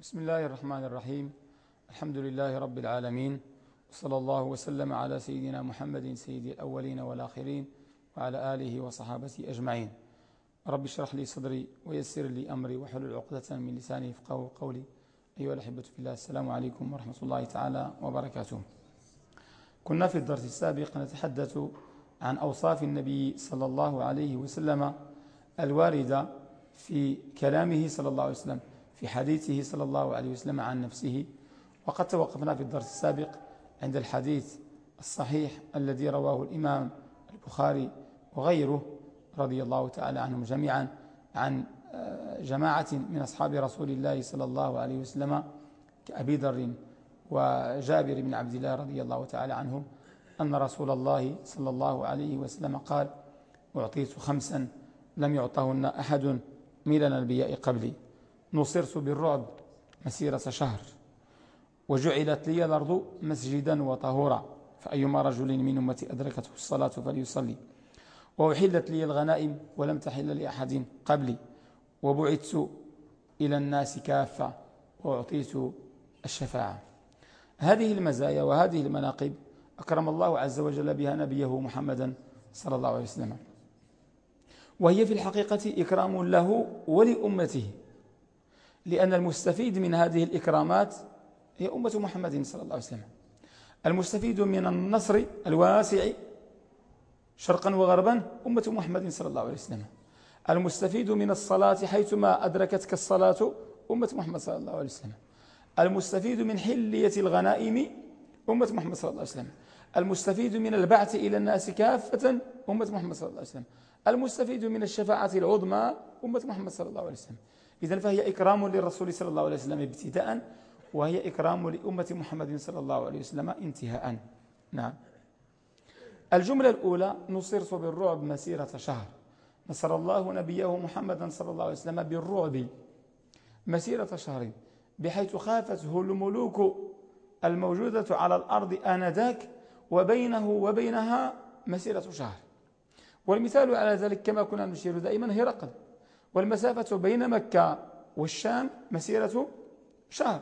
بسم الله الرحمن الرحيم. الحمد لله رب العالمين وصلى الله وسلم على سيدنا محمد سيد الأولين والآخرين وعلى آله وصحابته أجمعين. رب اشرح لي صدري ويسر لي أمري وحلل عقدة من لساني يفقهوا قولي. أيها الأحبة في الله السلام عليكم ورحمة الله تعالى وبركاته. كنا في الدرس السابق نتحدث عن أوصاف النبي صلى الله عليه وسلم الواردة في كلامه صلى الله عليه وسلم. في حديثه صلى الله عليه وسلم عن نفسه وقد توقفنا في الدرس السابق عند الحديث الصحيح الذي رواه الإمام البخاري وغيره رضي الله تعالى عنهم جميعا عن آه، جماعة من أصحاب رسول الله صلى الله عليه وسلم كأبي ذر وجابر بن عبد الله رضي الله تعالى عنهم أن رسول الله صلى الله عليه وسلم قال أعطيت خمسا لم يعطهن أحد من الأنبياء قبلي. نصرت بالرعب مسيرة شهر. وجعلت لي الأرض مسجدا وطهورا فأيما رجل من أمتي أدركته الصلاة فليصلي. وأحلت لي الغنائم ولم تحل لأحد قبلي. وبعثت إلى الناس كافة وأعطيت الشفاعة. هذه المزايا وهذه المناقب أكرم الله عز وجل بها نبيه محمدا صلى الله عليه وسلم. وهي في الحقيقة إكرام له ولأمته. لأن المستفيد من هذه الإكرامات هي أمة محمد صلى الله عليه وسلم. المستفيد من النصر الواسع شرقا وغربا أمة محمد صلى الله عليه وسلم. المستفيد من الصلاة حيثما أدركتك الصلاة أمة محمد صلى الله عليه وسلم. المستفيد من حلية الغنائم أمة محمد صلى الله عليه وسلم. المستفيد من البعث إلى الناس كافة أمة محمد صلى الله عليه وسلم. المستفيد من الشفاعة العظمى أمة محمد صلى الله عليه وسلم. إذن فهي إكرام للرسول صلى الله عليه وسلم ابتداء وهي إكرام لأمة محمد صلى الله عليه وسلم انتهاء. نعم. الجملة الأولى نصرت بالرعب مسيرة شهر. نصر الله نبيه محمدا صلى الله عليه وسلم بالرعب مسيرة شهر بحيث خافته الملوك الموجودة على الأرض آنذاك وبينه وبينها مسيرة شهر. والمثال على ذلك كما كنا نشير دائما هرقل. والمسافة بين مكة والشام مسيرة شهر.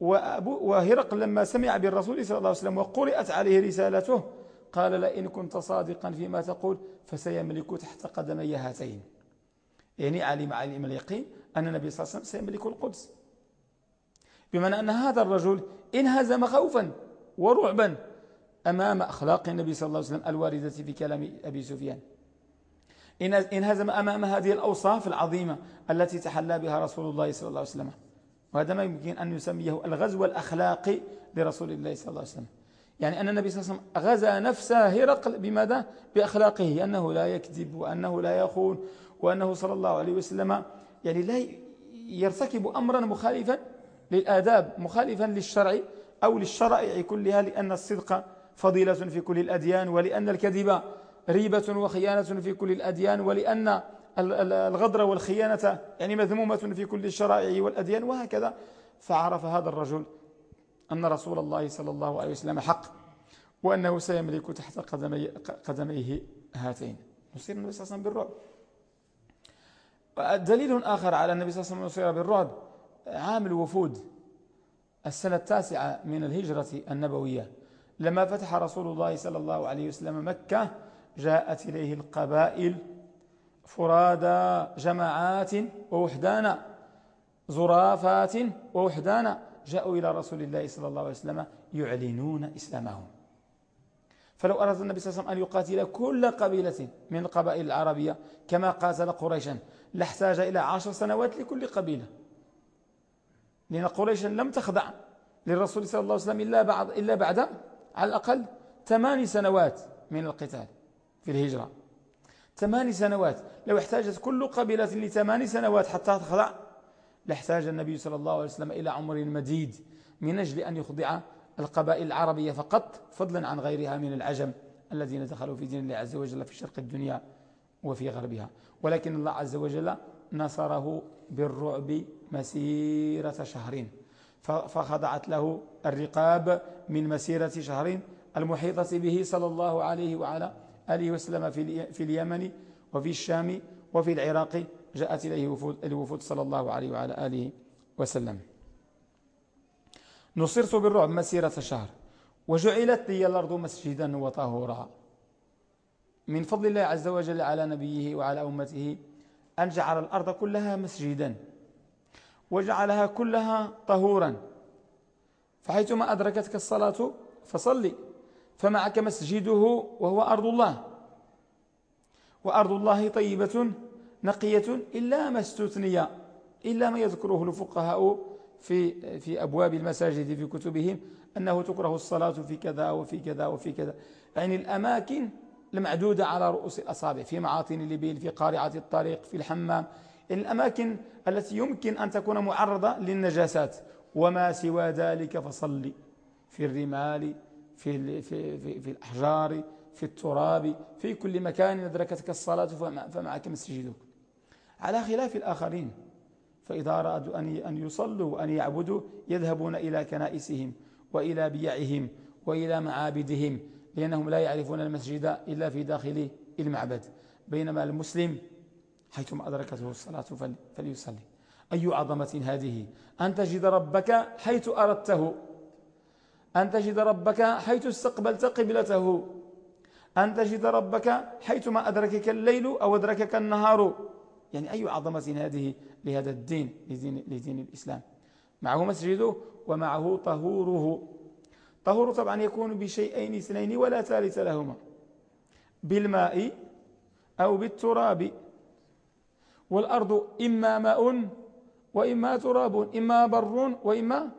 وهرقل لما سمع بالرسول صلى الله عليه وسلم وقرأت عليه رسالته قال لئن كنت صادقا فيما تقول فسيملك تحت قدمي هاتين. يعني علم علم اليقين أن النبي صلى الله عليه وسلم سيملك القدس. بمعنى أن هذا الرجل انهزم خوفا ورعبا أمام أخلاق النبي صلى الله عليه وسلم الواردة في كلام أبي سفيان. انهزم أمام هذه الأوصاف العظيمة التي تحلى بها رسول الله صلى الله عليه وسلم. وهذا ما يمكن أن يسميه الغزو الأخلاقي لرسول الله صلى الله عليه وسلم. يعني أن النبي صلى الله عليه وسلم غزا نفسه هرقل بماذا؟ بأخلاقه. أنه لا يكذب وأنه لا يخون وأنه صلى الله عليه وسلم يعني لا يرتكب أمرا مخالفا للآداب مخالفا للشرع أو للشرائع كلها لأن الصدق فضيلة في كل الأديان ولأن الكذب ريبة وخيانة في كل الأديان ولأن الغدر والخيانة يعني مذمومة في كل الشرائع والأديان وهكذا. فعرف هذا الرجل أن رسول الله صلى الله عليه وسلم حق وأنه سيملك تحت قدمي قدميه هاتين. نصير النبي صلى الله عليه وسلم بالرعب. دليل آخر على النبي صلى الله عليه وسلم نصير بالرعب عام الوفود السنة التاسعة من الهجرة النبوية لما فتح رسول الله صلى الله عليه وسلم مكة جاءت إليه القبائل فرادى جماعات ووحدانا زرافات ووحدانا جاءوا إلى رسول الله صلى الله عليه وسلم يعلنون إسلامهم. فلو أراد النبي صلى الله عليه وسلم أن يقاتل كل قبيلة من القبائل العربية كما قاتل قريشا لاحتاج إلى عشر سنوات لكل قبيلة. لأن قريشا لم تخضع للرسول صلى الله عليه وسلم إلا بعد, إلا بعد على الأقل ثمان سنوات من القتال. في الهجرة. ثمان سنوات. لو احتاجت كل قبيلة لثمان سنوات حتى تخضع لاحتاج النبي صلى الله عليه وسلم إلى عمر مديد من أجل أن يخضع القبائل العربية فقط فضلا عن غيرها من العجم الذين دخلوا في دين الله عز وجل في شرق الدنيا وفي غربها. ولكن الله عز وجل نصره بالرعب مسيرة شهر فخضعت له الرقاب من مسيرة شهر المحيطة به صلى الله عليه وعلى آله وسلم في اليمن وفي الشام وفي العراق جاءت إليه الوفود صلى الله عليه وعلى آله وسلم. نصرت بالرعب مسيرة شهر وجعلت لي الأرض مسجدا وطهورا. من فضل الله عز وجل على نبيه وعلى أمته أن جعل الأرض كلها مسجدا وجعلها كلها طهورا. فحيثما أدركتك الصلاة فصلي. فمعك مسجده وهو أرض الله. وأرض الله طيبة نقية إلا ما استثني إلا ما يذكره الفقهاء في في أبواب المساجد في كتبهم أنه تكره الصلاة في كذا وفي كذا وفي كذا. يعني الأماكن المعدودة على رؤوس الأصابع في معاطن اللبيل في قارعة الطريق في الحمام. يعني الأماكن التي يمكن أن تكون معرضة للنجاسات. وما سوى ذلك فصلي في الرمال في, في, في, في الأحجار في التراب في كل مكان أدركتك الصلاة فمعك مسجدك على خلاف الآخرين فإذا أرادوا أن يصلوا وأن يعبدوا يذهبون إلى كنائسهم وإلى بيعهم وإلى معابدهم لأنهم لا يعرفون المسجد إلا في داخل المعبد. بينما المسلم حيثما أدركته الصلاة فليصلي. أي عظمة هذه؟ أن تجد ربك حيث أردته. أن تجد ربك حيث استقبلت قبلته أن تجد ربك حيثما أدركك الليل أو أدركك النهار. يعني أي عظمة هذه لهذا الدين لدين, لدين الإسلام. معه مسجده ومعه طهوره. طهور طبعا يكون بشيئين اثنين ولا ثالث لهما. بالماء أو بالتراب. والأرض إما ماء وإما تراب إما بر وإما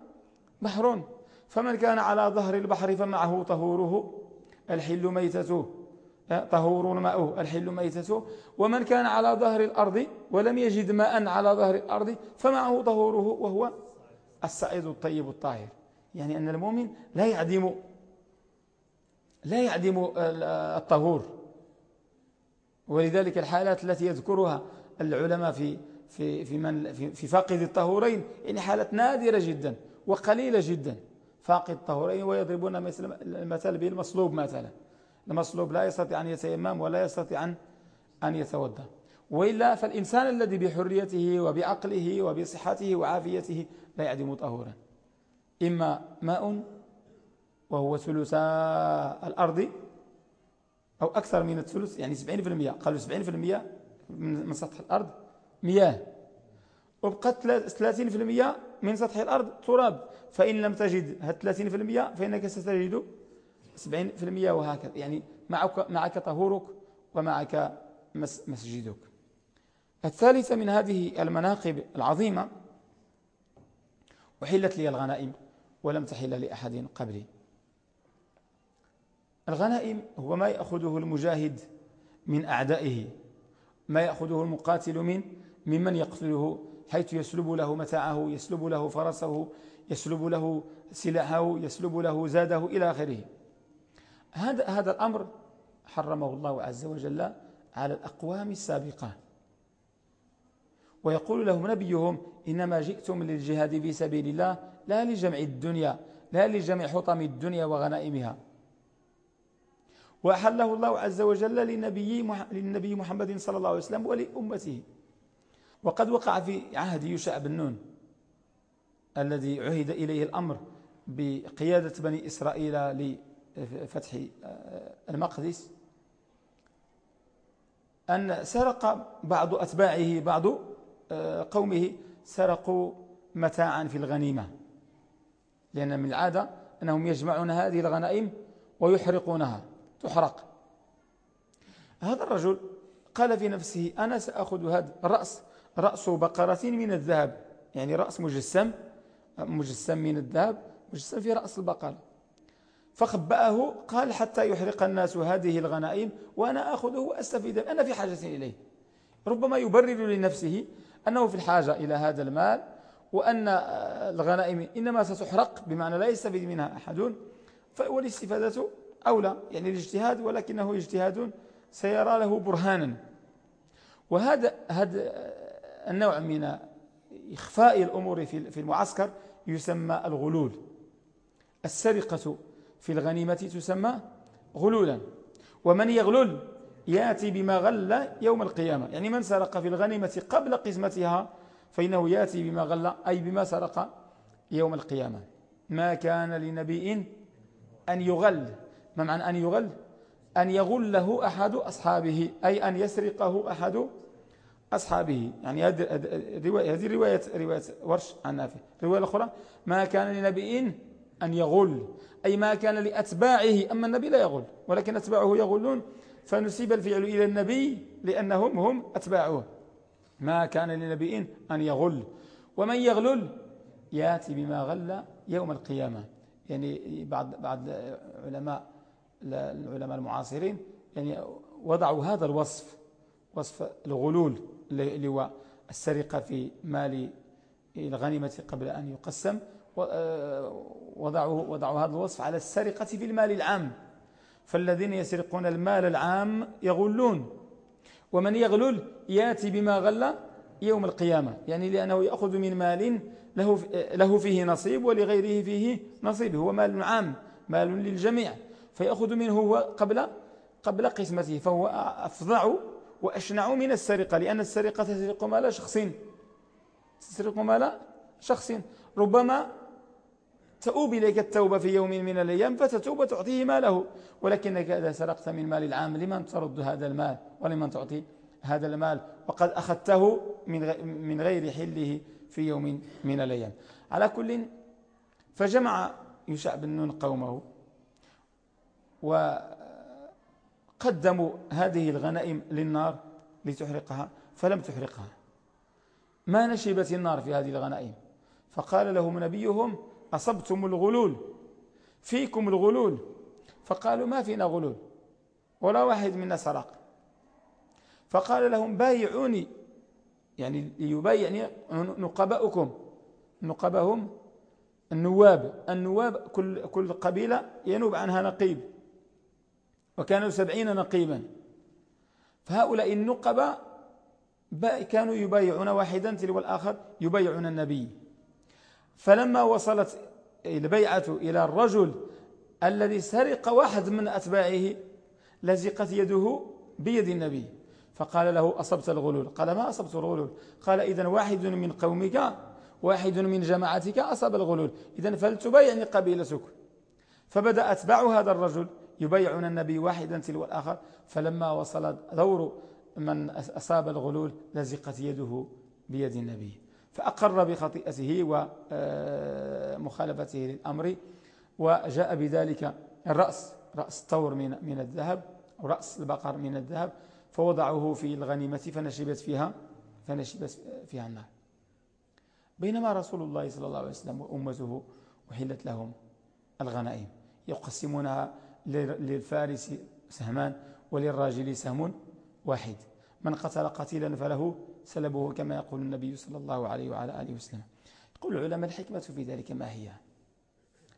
بحر. فمن كان على ظهر البحر فمعه طهوره الحل ميتته. طهور ماءه الحل ميتته. ومن كان على ظهر الأرض ولم يجد ماء على ظهر الأرض فمعه طهوره وهو السعيد الطيب الطاهر. يعني أن المؤمن لا يعدم لا يعدم الطهور. ولذلك الحالات التي يذكرها العلماء في في في من في فاقد الطهورين يعني حالات نادرة جدا وقليلة جدا. فاقد الطهورين ويضربون مثل المثل بالمصلوب مثلا. المصلوب لا يستطيع أن يتيمم ولا يستطيع أن يتوضأ. وإلا فالإنسان الذي بحريته وبعقله وبصحته وعافيته لا يعدم طهورا. إما ماء وهو ثلثا الأرض أو أكثر من الثلث يعني 70% قالوا 70% من سطح الأرض مياه. وبقت 30% من سطح الأرض تراب. فإن لم تجد هاد 30% فإنك ستجد 70% وهكذا. يعني معك, معك طهورك ومعك مسجدك. الثالثة من هذه المناقب العظيمة وحلت لي الغنائم ولم تحل لأحد قبلي. الغنائم هو ما يأخذه المجاهد من أعدائه ما يأخذه المقاتل من ممن يقتله حيث يسلب له متاعه يسلب له فرسه يسلب له سلاحه يسلب له زاده إلى آخره. هذا هذا الأمر حرمه الله عز وجل على الأقوام السابقة. ويقول لهم نبيهم إنما جئتم للجهاد في سبيل الله لا لجمع الدنيا لا لجمع حطم الدنيا وغنائمها. وأحله الله عز وجل لنبي للنبي محمد صلى الله عليه وسلم ولأمته. وقد وقع في عهد يوشع بن نون الذي عهد إليه الأمر بقيادة بني إسرائيل لفتح المقدس أن سرق بعض أتباعه بعض قومه سرقوا متاعا في الغنيمة لأن من العادة أنهم يجمعون هذه الغنائم ويحرقونها تحرق. هذا الرجل قال في نفسه أنا سأخذ هذا الرأس رأس بقرة من الذهب. يعني رأس مجسم مجسم من الذهب مجسم في رأس البقرة فخبأه قال حتى يحرق الناس هذه الغنائم وأنا أخذه وأستفيد أنا في حاجة إليه. ربما يبرر لنفسه أنه في الحاجة إلى هذا المال وأن الغنائم إنما ستحرق بمعنى لا يستفيد منها أحد. والاستفادة أولى يعني الاجتهاد ولكنه اجتهاد سيرى له برهانا. وهذا هذا النوع من إخفاء الأمور في المعسكر يسمى الغلول. السرقة في الغنيمة تسمى غلولا. ومن يغلل يأتي بما غل يوم القيامة. يعني من سرق في الغنيمة قبل قسمتها فإنه يأتي بما غل أي بما سرق يوم القيامة. ما كان لنبي أن يغل. ما معنى أن يغل؟ أن يغله أحد أصحابه أي أن يسرقه أحد أصحابه. يعني هذه رواية رواية ورش عن نافع. الرواية الأخرى ما كان لنبي أن يغل. أي ما كان لأتباعه أما النبي لا يغل ولكن أتباعه يغلون. فنسيب الفعل إلى النبي لأنهم هم أتباعه. ما كان لنبي أن يغل. ومن يغلل؟ ياتي بما غل يوم القيامة. يعني بعض بعض علماء العلماء المعاصرين يعني وضعوا هذا الوصف وصف الغلول. هو السرقة في مال الغنيمة قبل أن يقسم وضعوا, وضعوا هذا الوصف على السرقة في المال العام. فالذين يسرقون المال العام يغلون ومن يغلل ياتي بما غل يوم القيامة. يعني لأنه يأخذ من مال له, له فيه نصيب ولغيره فيه نصيب. هو مال عام مال للجميع. فيأخذ منه قبل قبل قسمته فهو أفضع وأشنع من السرقة لأن السرقة تسرق مال شخص تسرق مال شخص ربما تؤوب إليك التوبة في يوم من الأيام فتتوب وتعطيه ماله. ولكنك إذا سرقت من مال العام لمن ترد هذا المال؟ ولمن تعطي هذا المال؟ وقد أخذته من غير حله في يوم من الأيام. على كل فجمع يشع بن نون قومه وقدموا هذه الغنائم للنار لتحرقها فلم تحرقها. ما نشبت النار في هذه الغنائم؟ فقال لهم نبيهم أصبتم الغلول فيكم الغلول. فقالوا ما فينا غلول ولا واحد منا سرق. فقال لهم بايعوني. يعني ليبايعني نقباؤكم. نقبهم النواب. النواب كل, كل قبيلة ينوب عنها نقيب. وكانوا سبعين نقيبا. فهؤلاء النقبة كانوا يبايعون واحدا تلو الآخر يبايعون النبي. فلما وصلت البيعة إلى الرجل الذي سرق واحد من أتباعه لزقت يده بيد النبي. فقال له أصبت الغلول؟ قال ما أصبت الغلول؟ قال إذا واحد من قومك واحد من جماعتك أصاب الغلول. إذا فلتبايعني قبيلتك. فبدأ أتباع هذا الرجل. يبايعون النبي واحدا تلو الآخر فلما وصل دور من أصاب الغلول لزقت يده بيد النبي. فأقر بخطيئته ومخالفته للأمر وجاء بذلك الرأس رأس الطور من من الذهب ورأس البقر من الذهب فوضعه في الغنيمة فنشبت فيها فنشبت فيها النار. بينما رسول الله صلى الله عليه وسلم وأمته أحلت لهم الغنائم يقسمونها للفارس سهمان وللراجل سهم واحد. من قتل قتيلا فله سلبه كما يقول النبي صلى الله عليه وعلى آله وسلم. يقول العلماء الحكمة في ذلك ما هي؟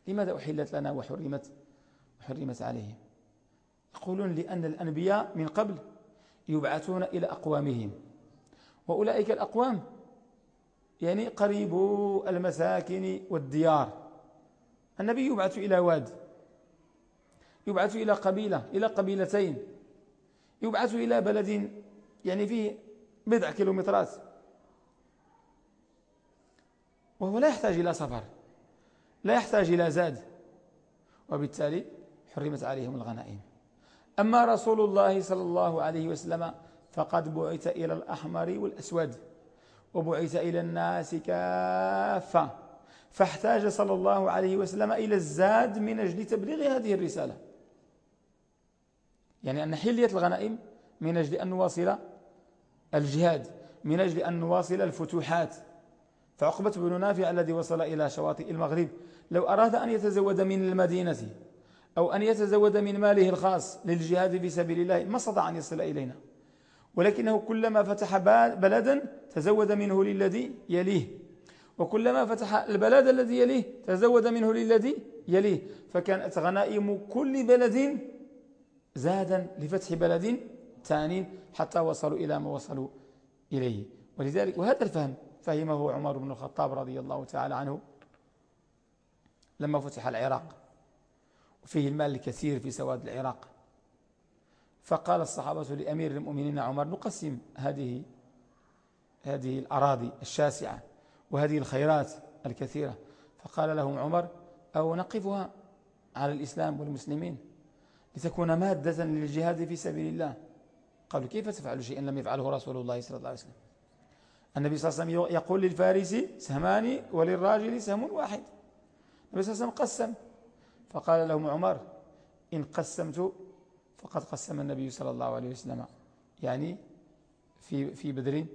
لماذا أحلت لنا وحرمت وحرمت عليهم؟ يقولون لأن الأنبياء من قبل يبعثون إلى أقوامهم. وأولئك الأقوام يعني قريب المساكن والديار. النبي يبعث إلى واد. يبعث إلى قبيلة إلى قبيلتين. يبعث إلى بلد يعني فيه بضع كيلومترات. وهو لا يحتاج إلى سفر لا يحتاج إلى زاد. وبالتالي حرمت عليهم الغنائم. أما رسول الله صلى الله عليه وسلم فقد بعث إلى الأحمر والأسود وبعث إلى الناس كافة. فاحتاج صلى الله عليه وسلم إلى الزاد من أجل تبليغ هذه الرسالة. يعني أن حلية الغنائم من أجل أن نواصل الجهاد من أجل أن نواصل الفتوحات. فعقبة بن نافع الذي وصل إلى شواطئ المغرب لو أراد أن يتزود من المدينة أو أن يتزود من ماله الخاص للجهاد في سبيل الله ما استطاع أن يصل إلينا. ولكنه كلما فتح بلدا تزود منه للذي يليه. وكلما فتح البلد الذي يليه تزود منه للذي يليه. فكانت غنائم كل بلد زادا لفتح بلد ثاني حتى وصلوا إلى ما وصلوا إليه. ولذلك وهذا الفهم فهمه عمر بن الخطاب رضي الله تعالى عنه لما فتح العراق. وفيه المال الكثير في سواد العراق. فقال الصحابة لأمير المؤمنين عمر نقسم هذه هذه الأراضي الشاسعة وهذه الخيرات الكثيرة. فقال لهم عمر أو نقفها على الإسلام والمسلمين؟ لتكون مادة للجهاد في سبيل الله. قالوا كيف تفعل شيئا؟ لم يفعله رسول الله صلى الله عليه وسلم. النبي صلى الله عليه وسلم يقول للفارس سهمان وللراجل سهم واحد. النبي صلى الله عليه وسلم قسم. فقال لهم عمر إن قسمت فقد قسم النبي صلى الله عليه وسلم. يعني في في بدر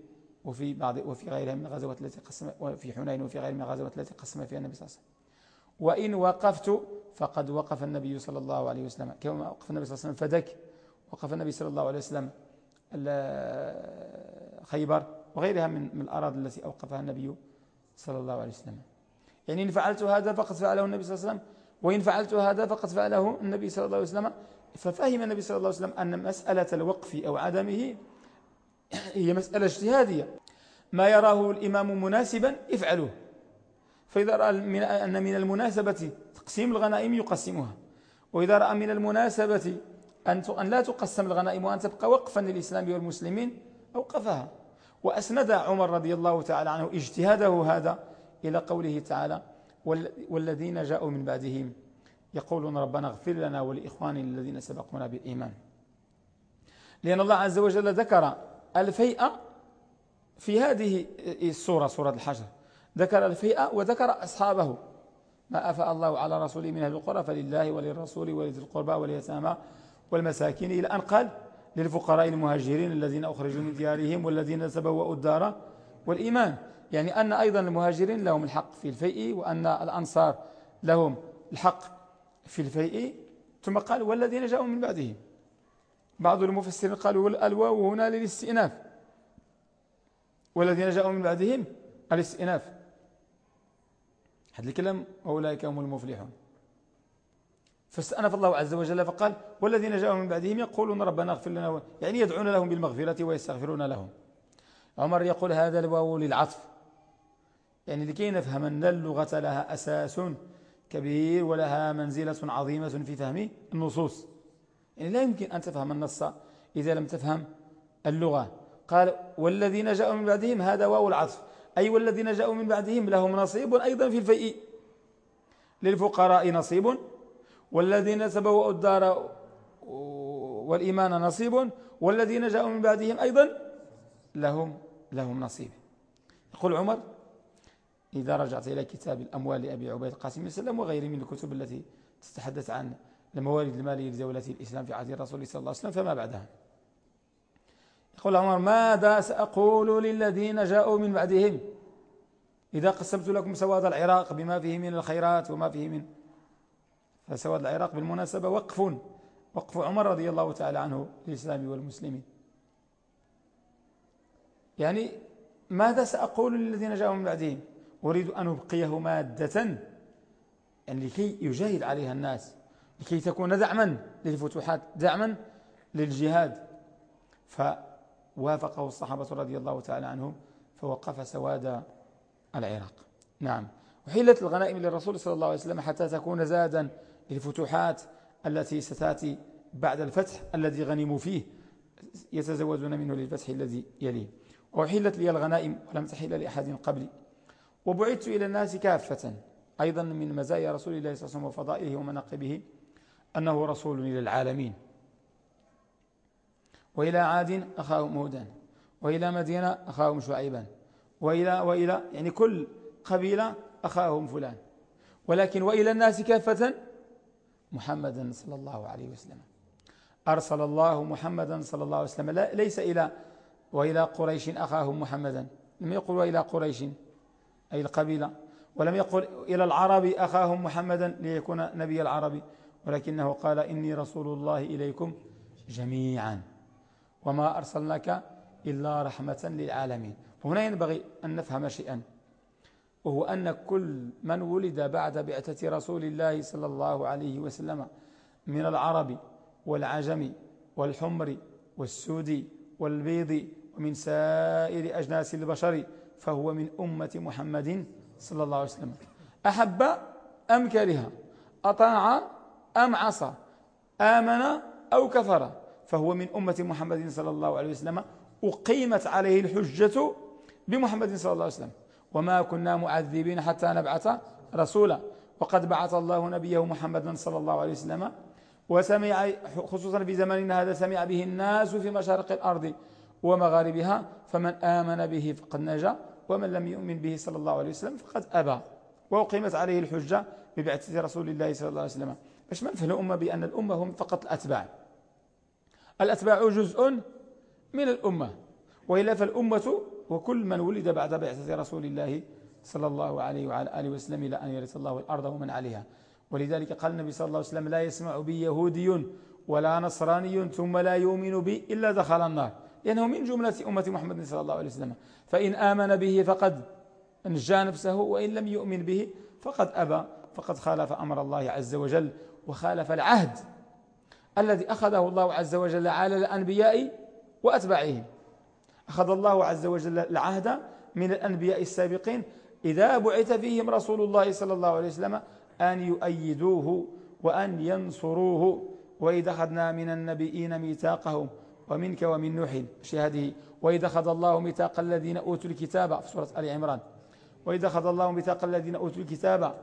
وفي بعض وفي غيرها من الغزوات التي قسم وفي حنين وفي غيرها من الغزوات التي قسم فيها النبي صلى الله عليه وسلم. وإن وقفت فقد وقف النبي صلى الله عليه وسلم. كما وقف النبي صلى الله عليه وسلم؟ فدك. وقف النبي صلى الله عليه وسلم خيبر وغيرها من الأراضي التي أوقفها النبي صلى الله عليه وسلم. يعني إن فعلت هذا فقد فعله النبي صلى الله عليه وسلم. وإن فعلت هذا فقد فعله النبي صلى الله عليه وسلم. ففهم النبي صلى الله عليه وسلم أن مسألة الوقف أو عدمه هي مسألة اجتهادية. ما يراه الإمام مناسبا افعلوه فإذا رأى أن من المناسبة تقسيم الغنائم يقسمها. وإذا رأى من المناسبة أن لا تقسم الغنائم وأن تبقى وقفا للإسلام والمسلمين أوقفها. وأسند عمر رضي الله تعالى عنه اجتهاده هذا إلى قوله تعالى والذين جاءوا من بعدهم يقولون ربنا اغفر لنا ولإخواننا الذين سبقونا بالإيمان. لأن الله عز وجل ذكر الفيئة في هذه السورة سورة الحشر. ذكر الفيئة وذكر أصحابه. ما أفاء الله على رسوله من أهل القرى فلله وللرسول ولذي القربى واليتامى والمساكين إلى أن قال للفقراء المهاجرين الذين أخرجوا من ديارهم والذين تبوأوا الدار والإيمان. يعني أن أيضا المهاجرين لهم الحق في الفيء وأن الأنصار لهم الحق في الفيء. ثم قال والذين جاءوا من بعدهم بعض المفسرين قالوا الواو هنا للاستئناف. والذين جاءوا من بعدهم الاستئناف. هذا الكلام أولئك هم المفلحون. فاستأنف الله عز وجل فقال والذين جاءوا من بعدهم يقولون ربنا اغفر لنا يعني يدعون لهم بالمغفرة ويستغفرون لهم. عمر يقول هذا الواو للعطف. يعني لكي نفهم أن اللغة لها أساس كبير ولها منزلة عظيمة في فهم النصوص. يعني لا يمكن أن تفهم النص إذا لم تفهم اللغة. قال والذين جاءوا من بعدهم هذا واو العطف. أي والذين جاءوا من بعدهم لهم نصيب أيضا في الفيء. للفقراء نصيب والذين تبوأوا الدار والإيمان نصيب والذين جاءوا من بعدهم أيضا لهم لهم نصيب. يقول عمر إذا رجعت إلى كتاب الأموال لأبي عبيد القاسم بن سلم وغيره من الكتب التي تتحدث عن الموارد المالية لدولة الإسلام في عهد الرسول صلى الله عليه وسلم فما بعدها؟ يقول عمر ماذا سأقول للذين جاءوا من بعدهم؟ إذا قسمت لكم سواد العراق بما فيه من الخيرات وما فيه من فسواد العراق بالمناسبة وقف وقف عمر رضي الله تعالى عنه للإسلام والمسلمين. يعني ماذا سأقول للذين جاءوا من بعدهم؟ أريد أن أبقيه مادة يعني لكي يجاهد عليها الناس لكي تكون دعما للفتوحات دعما للجهاد. فوافقه الصحابة رضي الله تعالى عنهم فوقف سواد العراق. نعم. وحيلت الغنائم للرسول صلى الله عليه وسلم حتى تكون زادا للفتوحات التي ستأتي بعد الفتح الذي غنموا فيه يتزودون منه للفتح الذي يليه. وحيلت لي الغنائم ولم تحل لأحد قبلي وبعثت إلى الناس كافة أيضا من مزايا رسول الله صلى الله عليه وسلم وفضائله ومناقبه أنه رسول إلى العالمين وإلى عاد أخاهم هودا وإلى مدينة أخاهم شعيبا وإلى, وإلى يعني كل قبيلة أخاهم فلان. ولكن وإلى الناس كافة؟ محمدا صلى الله عليه وسلم. أرسل الله محمدا صلى الله عليه وسلم. ليس إلى وإلى قريش أخاهم محمدا. لم يقل وإلى قريش أي القبيلة. ولم يقل إلى العرب أخاهم محمدا ليكون نبي العربي ولكنه قال إني رسول الله إليكم جميعا. وما أرسلناك إلا رحمة للعالمين. هنا ينبغي أن نفهم شيئا. وهو أن كل من ولد بعد بعثة رسول الله صلى الله عليه وسلم من العرب والعجم والحمر والسود والبيض ومن سائر أجناس البشر فهو من أمة محمد صلى الله عليه وسلم. أحب أم كره أطاع أم عصى؟ آمن أو كفر؟ فهو من أمة محمد صلى الله عليه وسلم أقيمت عليه الحجة بمحمد صلى الله عليه وسلم. وما كنا معذبين حتى نبعث رسولا. وقد بعث الله نبيه محمدا صلى الله عليه وسلم وسمع خصوصا في زماننا هذا سمع به الناس في مشارق الأرض ومغاربها فمن آمن به فقد نجا ومن لم يؤمن به صلى الله عليه وسلم فقد أبى. وأقيمت عليه الحجة ببعثة رسول الله صلى الله عليه وسلم. باش ما نفهم الأمة بأن الأمة هم فقط الأتباع. الأتباع جزء من الأمة وإلا فالأمة وكل من ولد بعد بعثة رسول الله صلى الله عليه وعلى آله وسلم إلى أن يرث الله الأرض ومن عليها. ولذلك قال النبي صلى الله عليه وسلم لا يسمع بي يهودي ولا نصراني ثم لا يؤمن بي إلا دخل النار. لأنه من جملة أمة محمد صلى الله عليه وسلم. فإن آمن به فقد نجى نفسه وإن لم يؤمن به فقد أبى فقد خالف أمر الله عز وجل وخالف العهد. الذي أخذه الله عز وجل على الأنبياء وأتباعهم. أخذ الله عز وجل العهد من الأنبياء السابقين. إذا بعث فيهم رسول الله صلى الله عليه وسلم أن يؤيدوه وأن ينصروه. وإذا أخذنا من النبيين ميثاقهم ومنك ومن نوح. هذه؟ وإذا أخذ الله ميثاق الذين أوتوا الكتاب في سورة آل عمران. وإذا أخذ الله ميثاق الذين أوتوا الكتاب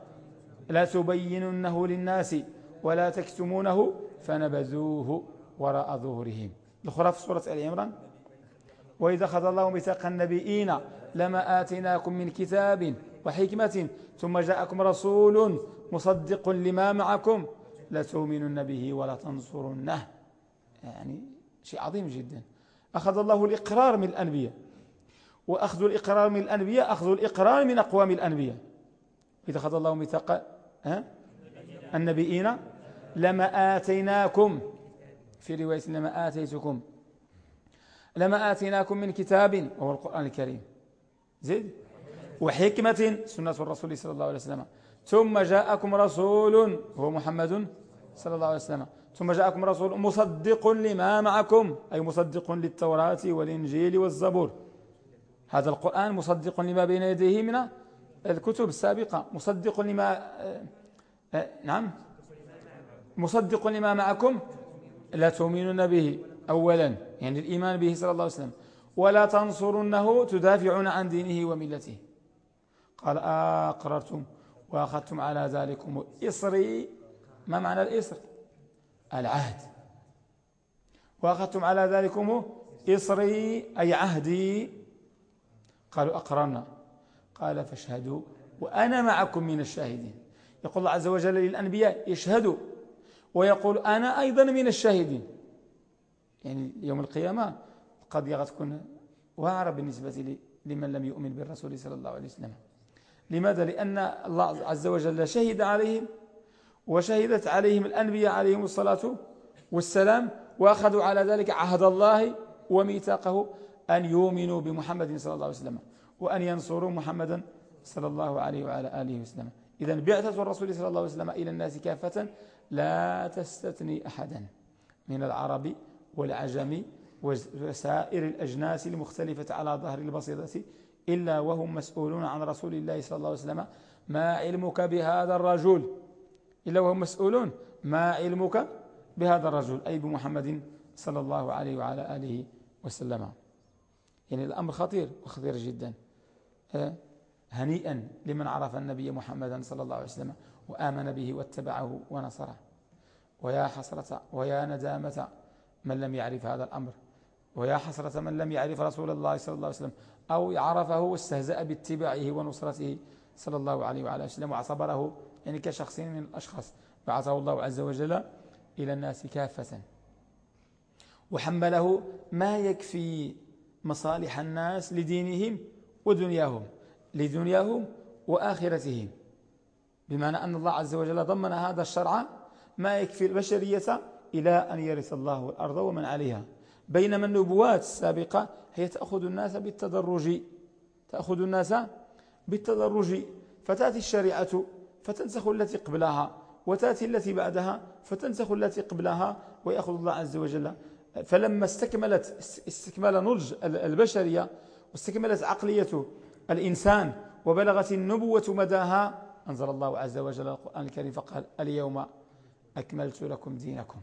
لا تبيننه للناس ولا تكتمونه فنبذوه وراء ظهورهم. الأخرى في سورة آل عمران؟ وإذا أخذ الله ميثاق النبيين لما آتيناكم من كتاب وحكمة ثم جاءكم رسول مصدق لما معكم لتؤمنن به ولا تنصرنه. يعني شيء عظيم جدا. أخذ الله الإقرار من الأنبياء. وأخذ الإقرار من الأنبياء أخذ الإقرار من أقوام الأنبياء. إذا أخذ الله ميثاق النبيين لما آتيناكم في رواية لما آتيتكم لما آتيناكم من كتاب وهو القرآن الكريم. زيد وحكمة سنة الرسول صلى الله عليه وسلم. ثم جاءكم رسول هو محمد صلى الله عليه وسلم. ثم جاءكم رسول مصدق لما معكم أي مصدق للتوراة والإنجيل والزبور. هذا القرآن مصدق لما بين يديه من الكتب السابقة مصدق لما آه، آه، نعم. مصدق لما معكم لا تؤمنون به أولا يعني الإيمان به صلى الله عليه وسلم. ولا تنصرنه تدافعون عن دينه وملته. قال أقررتم وأخذتم على ذلكم إصري ما معنى الإصر؟ العهد. وأخذتم على ذلكم إصري أي عهدي قالوا أقررنا. قال فاشهدوا وأنا معكم من الشاهدين. يقول الله عز وجل للأنبياء يشهدوا ويقول أنا أيضا من الشاهدين. يعني يوم القيامة قد تكون واعرة بالنسبة لمن لم يؤمن بالرسول صلى الله عليه وسلم. لماذا؟ لأن الله عز وجل شهد عليهم وشهدت عليهم الأنبياء عليهم الصلاة والسلام وأخذوا على ذلك عهد الله وميثاقه أن يؤمنوا بمحمد صلى الله عليه وسلم وأن ينصروا محمدا صلى الله عليه وعلى آله وسلم. إذا بعثة الرسول صلى الله عليه وسلم إلى الناس كافة لا تستثني أحدا من العرب والعجم وسائر الأجناس المختلفة على ظهر البسيطة إلا وهم مسؤولون عن رسول الله صلى الله عليه وسلم. ما علمك بهذا الرجل؟ إلا وهم مسؤولون. ما علمك بهذا الرجل؟ أي بمحمد صلى الله عليه وعلى آله وسلم. يعني الأمر خطير وخطير جدا. هنيئا لمن عرف النبي محمدا صلى الله عليه وسلم وآمن به واتبعه ونصره. ويا حسرة ويا ندامة من لم يعرف هذا الأمر. ويا حسرة من لم يعرف رسول الله صلى الله عليه وسلم أو عرفه واستهزأ باتباعه ونصرته صلى الله عليه وعلى وسلم واعتبره يعني كشخص من الأشخاص. بعثه الله عز وجل إلى الناس كافة. وحمله ما يكفي مصالح الناس لدينهم ودنياهم. لدنياهم وآخرتهم. بمعنى أن الله عز وجل ضمن هذا الشرع ما يكفي البشرية إلى أن يرث الله الأرض ومن عليها. بينما النبوات السابقة هي تأخذ الناس بالتدرج تأخذ الناس بالتدرج. فتأتي الشريعة فتنسخ التي قبلها وتأتي التي بعدها فتنسخ التي قبلها. ويأخذ الله عز وجل فلما استكملت استكمال نضج البشرية واستكملت عقلية الإنسان وبلغت النبوة مداها. أنزل الله عز وجل القرآن الكريم فقال اليوم أكملت لكم دينكم.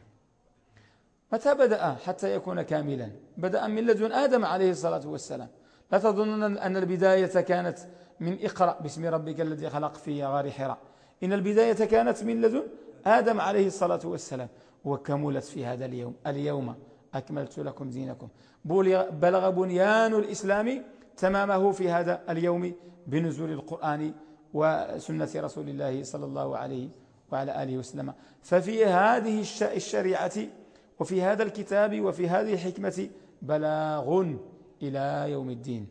متى بدأ حتى يكون كاملا؟ بدأ من لدن آدم عليه الصلاة والسلام. لا تظنن أن البداية كانت من اقرأ باسم ربك الذي خلق في غار حراء إن البداية كانت من لدن آدم عليه الصلاة والسلام. وكملت في هذا اليوم. اليوم أكملت لكم دينكم. بلغ بنيان الإسلام تمامه في هذا اليوم بنزول القرآن وسنة رسول الله صلى الله عليه وعلى آله وسلم. ففي هذه الشريعة وفي هذا الكتاب وفي هذه الحكمة بلاغ إلى يوم الدين.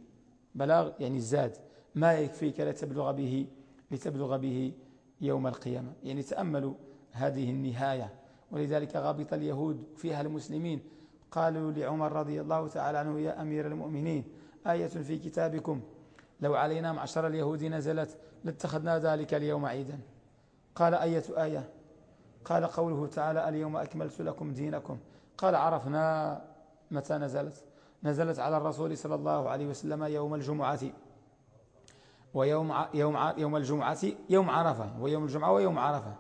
بلاغ يعني الزاد ما يكفيك لتبلغ به لتبلغ به يوم القيامة. يعني تأملوا هذه النهاية. ولذلك غابط اليهود فيها المسلمين. قالوا لعمر رضي الله تعالى عنه يا أمير المؤمنين آية في كتابكم. لو علينا معشر اليهود نزلت لاتخذنا ذلك اليوم عيدا. قال أية آية. قال قوله تعالى اليوم أكملت لكم دينكم. قال عرفنا متى نزلت. نزلت على الرسول صلى الله عليه وسلم يوم الجمعة. ويوم يوم يوم الجمعة يوم عرفة. ويوم الجمعة ويوم عرفة.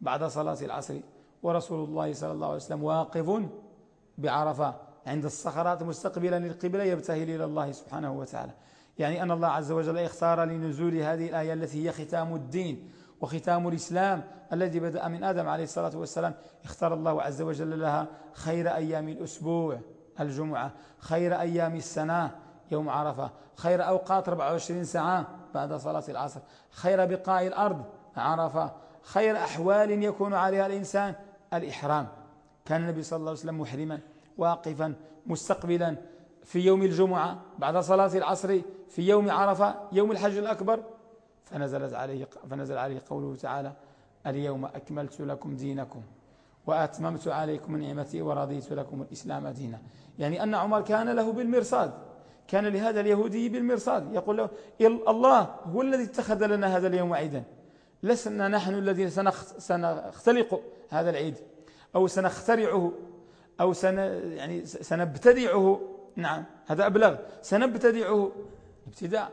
بعد صلاة العصر. ورسول الله صلى الله عليه وسلم واقف بعرفة. عند الصخرات مستقبلا للقبلة يبتهل إلى الله سبحانه وتعالى. يعني أن الله عز وجل اختار لنزول هذه الآية التي هي ختام الدين وختام الإسلام الذي بدأ من آدم عليه الصلاة والسلام. اختار الله عز وجل لها خير أيام الأسبوع الجمعة خير أيام السنة يوم عرفة خير أوقات 24 ساعة بعد صلاة العصر خير بقاء الأرض عرفة خير أحوال يكون عليها الإنسان الإحرام. كان النبي صلى الله عليه وسلم محرما. واقفا مستقبلا. في يوم الجمعة بعد صلاة العصر في يوم عرفة يوم الحج الأكبر. فنزلت عليه فنزل عليه قوله تعالى اليوم أكملت لكم دينكم وأتممت عليكم نعمتي ورضيت لكم الإسلام دينا. يعني أن عمر كان له بالمرصاد كان لهذا اليهودي بالمرصاد. يقول له الله هو الذي اتخذ لنا هذا اليوم عيدا. لسنا نحن الذين سنختلق هذا العيد أو سنخترعه أو سن يعني سنبتدعه. نعم هذا أبلغ. سنبتدعه ابتداء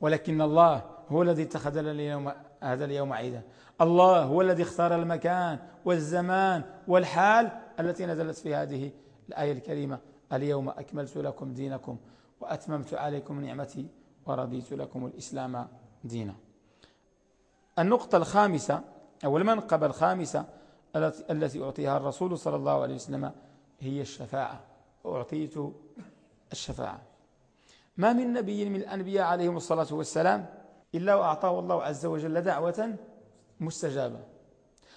ولكن الله هو الذي اتخذ اليوم هذا اليوم عيدا. الله هو الذي اختار المكان والزمان والحال التي نزلت في هذه الآية الكريمة. اليوم أكملت لكم دينكم وأتممت عليكم نعمتي ورضيت لكم الإسلام دينا. النقطة الخامسة أو المنقبة الخامسة التي أعطيها الرسول صلى الله عليه وسلم هي الشفاعة. أعطيت الشفاعة. ما من نبي من الأنبياء عليهم الصلاة والسلام إلا وأعطاه الله عز وجل دعوة مستجابة.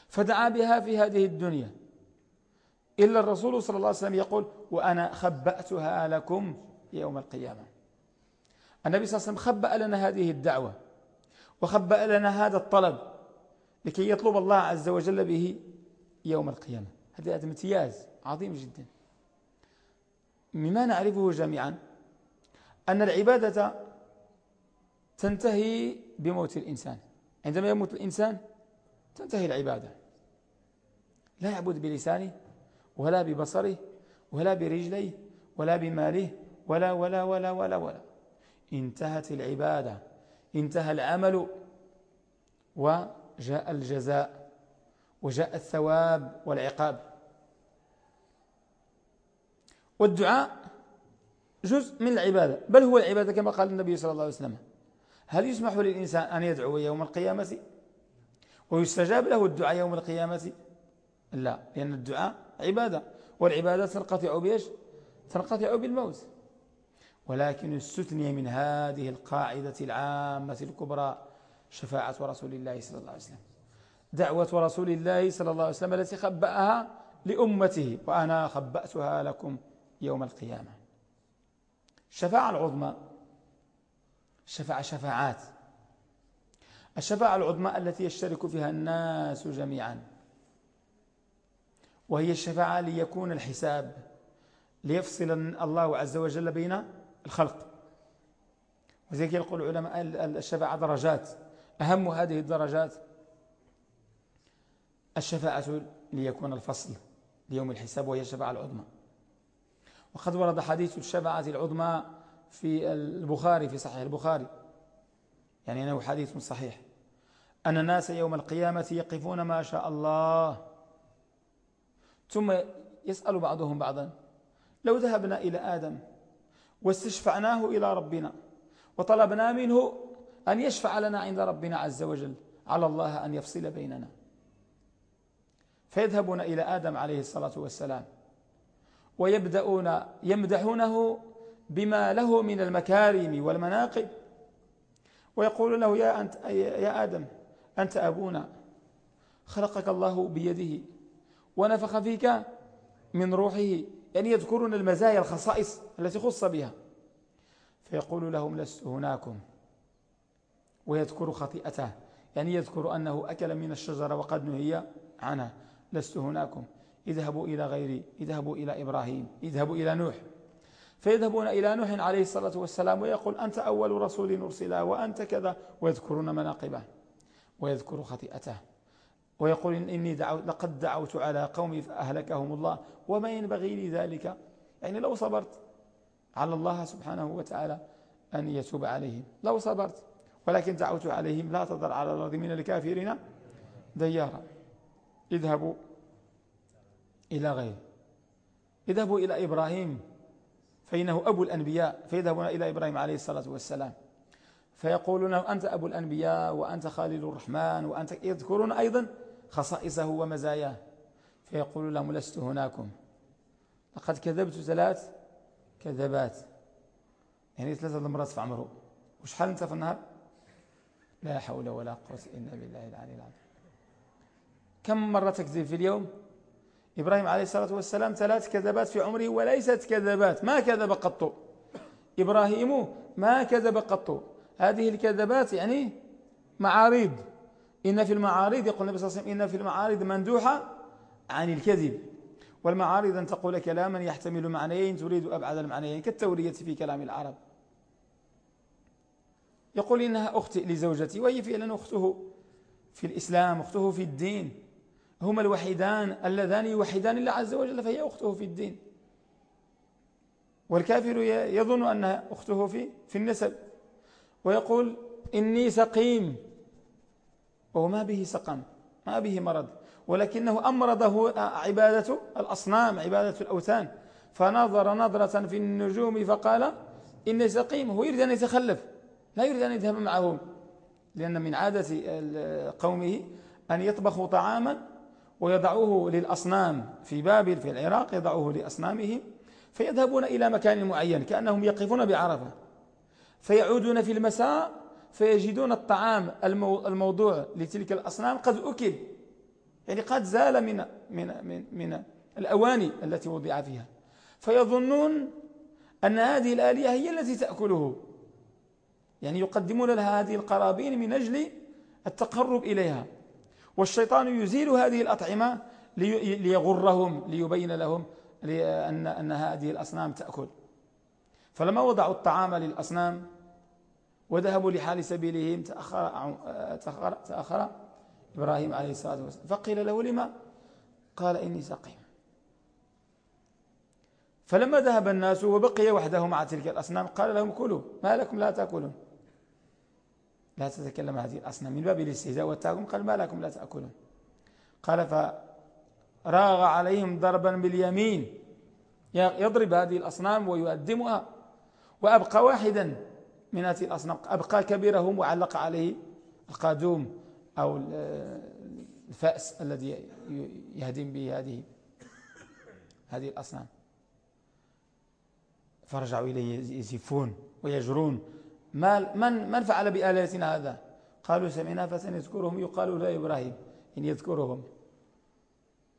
فدعا بها في هذه الدنيا. إلا الرسول صلى الله عليه وسلم يقول وأنا خبأتها لكم يوم القيامة. النبي صلى الله عليه وسلم خبأ لنا هذه الدعوة وخبأ لنا هذا الطلب لكي يطلب الله عز وجل به يوم القيامة. هذا امتياز عظيم جدا. مما نعرفه جميعا أن العبادة تنتهي بموت الإنسان. عندما يموت الإنسان تنتهي العبادة. لا يعبد بلسانه ولا ببصره ولا برجليه ولا بماله ولا ولا ولا ولا ولا. انتهت العبادة. انتهى العمل وجاء الجزاء. وجاء الثواب والعقاب. والدعاء جزء من العبادة بل هو العبادة كما قال النبي صلى الله عليه وسلم. هل يسمح للإنسان أن يدعو يوم القيامة؟ ويستجاب له الدعاء يوم القيامة؟ لا لأن الدعاء عبادة والعبادة تنقطع بإيش؟ تنقطع بالموت. ولكن استثني من هذه القاعدة العامة الكبرى شفاعة رسول الله صلى الله عليه وسلم. دعوة رسول الله صلى الله عليه وسلم التي خبأها لأمته وأنا خبأتها لكم يوم القيامة. الشفاعة العظمى الشفاعة شفاعات. الشفاعة العظمى التي يشترك فيها الناس جميعا. وهي الشفاعة ليكون الحساب ليفصل الله عز وجل بين الخلق. وزي يقول العلماء الشفاعة درجات. أهم هذه الدرجات الشفاعة ليكون الفصل ليوم الحساب وهي الشفاعة العظمى. وقد ورد حديث الشفاعة العظمى في البخاري في صحيح البخاري. يعني أنه حديث صحيح. أن الناس يوم القيامة يقفون ما شاء الله. ثم يسأل بعضهم بعضا لو ذهبنا إلى آدم واستشفعناه إلى ربنا وطلبنا منه أن يشفع لنا عند ربنا عز وجل على الله أن يفصل بيننا. فيذهبون إلى آدم عليه الصلاة والسلام ويبدأون يمدحونه بما له من المكارم والمناقب. ويقول له يا, أنت يا آدم أنت أبونا. خلقك الله بيده ونفخ فيك من روحه يعني يذكرون المزايا الخصائص التي خص بها. فيقول لهم لست هناكم. ويذكر خطيئته يعني يذكر أنه أكل من الشجرة وقد نهي عنها. لست هناكم. اذهبوا إلى غيري. اذهبوا إلى إبراهيم. اذهبوا إلى نوح. فيذهبون إلى نوح عليه الصلاة والسلام ويقول أنت أول رسول نرسله وأنت كذا. ويذكرون مناقبه. ويذكر خطيئته. ويقول إني دعوت لقد دعوت على قومي فأهلكهم الله. وما ينبغي لي ذلك. يعني لو صبرت على الله سبحانه وتعالى أن يتوب عليهم. لو صبرت. ولكن دعوت عليهم لا تضر على الأرض من الكافرين ديارا. اذهبوا إلى غيره اذهبوا إلى إبراهيم فإنه أبو الأنبياء. فيذهبون إلى إبراهيم عليه الصلاة والسلام. فيقولون أنت أبو الأنبياء وأنت خالد الرحمن وأنت يذكرون أيضا خصائصه ومزاياه. فيقول لهم لست هناكم. لقد كذبت ثلاث كذبات. يعني ثلاثة مرات في عمره وشحال انت في النهار؟ لا حول ولا قوة إلا بالله العلي العظيم. كم مرة تكذب في اليوم؟ إبراهيم عليه الصلاة والسلام ثلاث كذبات في عمره وليست كذبات ما كذب قط. إبراهيم ما كذب قط. هذه الكذبات يعني معارض. إن في المعارض يقول النبي صلى الله عليه وسلم إن في المعارض مندوحة عن الكذب. والمعارض أن تقول كلاما يحتمل معنيين تريد أبعد المعنيين كالتورية في كلام العرب. يقول إنها أختي لزوجتي وهي فعلا أخته في الإسلام أخته في الدين. هما الوحيدان اللذان يوحدان الله عز وجل فهي أخته في الدين. والكافر يظن أنها أخته في, في النسب. ويقول إني سقيم. وهو ما به سقم ما به مرض. ولكنه أمرضه عبادة الأصنام عبادة الأوثان. فنظر نظرة في النجوم فقال إني سقيم. هو يريد أن يتخلف. لا يريد أن يذهب معهم. لأن من عادة قومه أن يطبخوا طعاما ويضعوه للأصنام في بابل في العراق يضعوه لأصنامهم فيذهبون إلى مكان معين كأنهم يقفون بعرفة. فيعودون في المساء فيجدون الطعام الموضوع لتلك الأصنام قد أكل يعني قد زال من, من, من, من الأواني التي وضع فيها. فيظنون أن هذه الآلية هي التي تأكله. يعني يقدمون لها هذه القرابين من أجل التقرب إليها. والشيطان يزيل هذه الأطعمة ليغرهم ليبين لهم أن, أن هذه الأصنام تأكل. فلما وضعوا الطعام للأصنام وذهبوا لحال سبيلهم تأخر, تأخر, تأخر إبراهيم عليه الصلاة والسلام. فقيل له لما؟ قال إني سقيم. فلما ذهب الناس وبقي وحده مع تلك الأصنام قال لهم كلوا ما لكم لا تأكلون. لا تتكلم هذه الأصنام. من باب الاستهزاء والتاكم قال ما لكم لا تأكلون. قال فراغ عليهم ضربا باليمين يضرب هذه الأصنام ويؤدمها. وأبقى واحدا من هذه الأصنام أبقى كبيرهم وعلق عليه القادوم أو الفأس الذي يهدم به هذه هذه الأصنام. فرجعوا إليه يزفون ويجرون. ما من من فعل بآلهتنا هذا؟ قالوا سمعنا فتى يذكرهم يقال له إبراهيم. إن يذكرهم.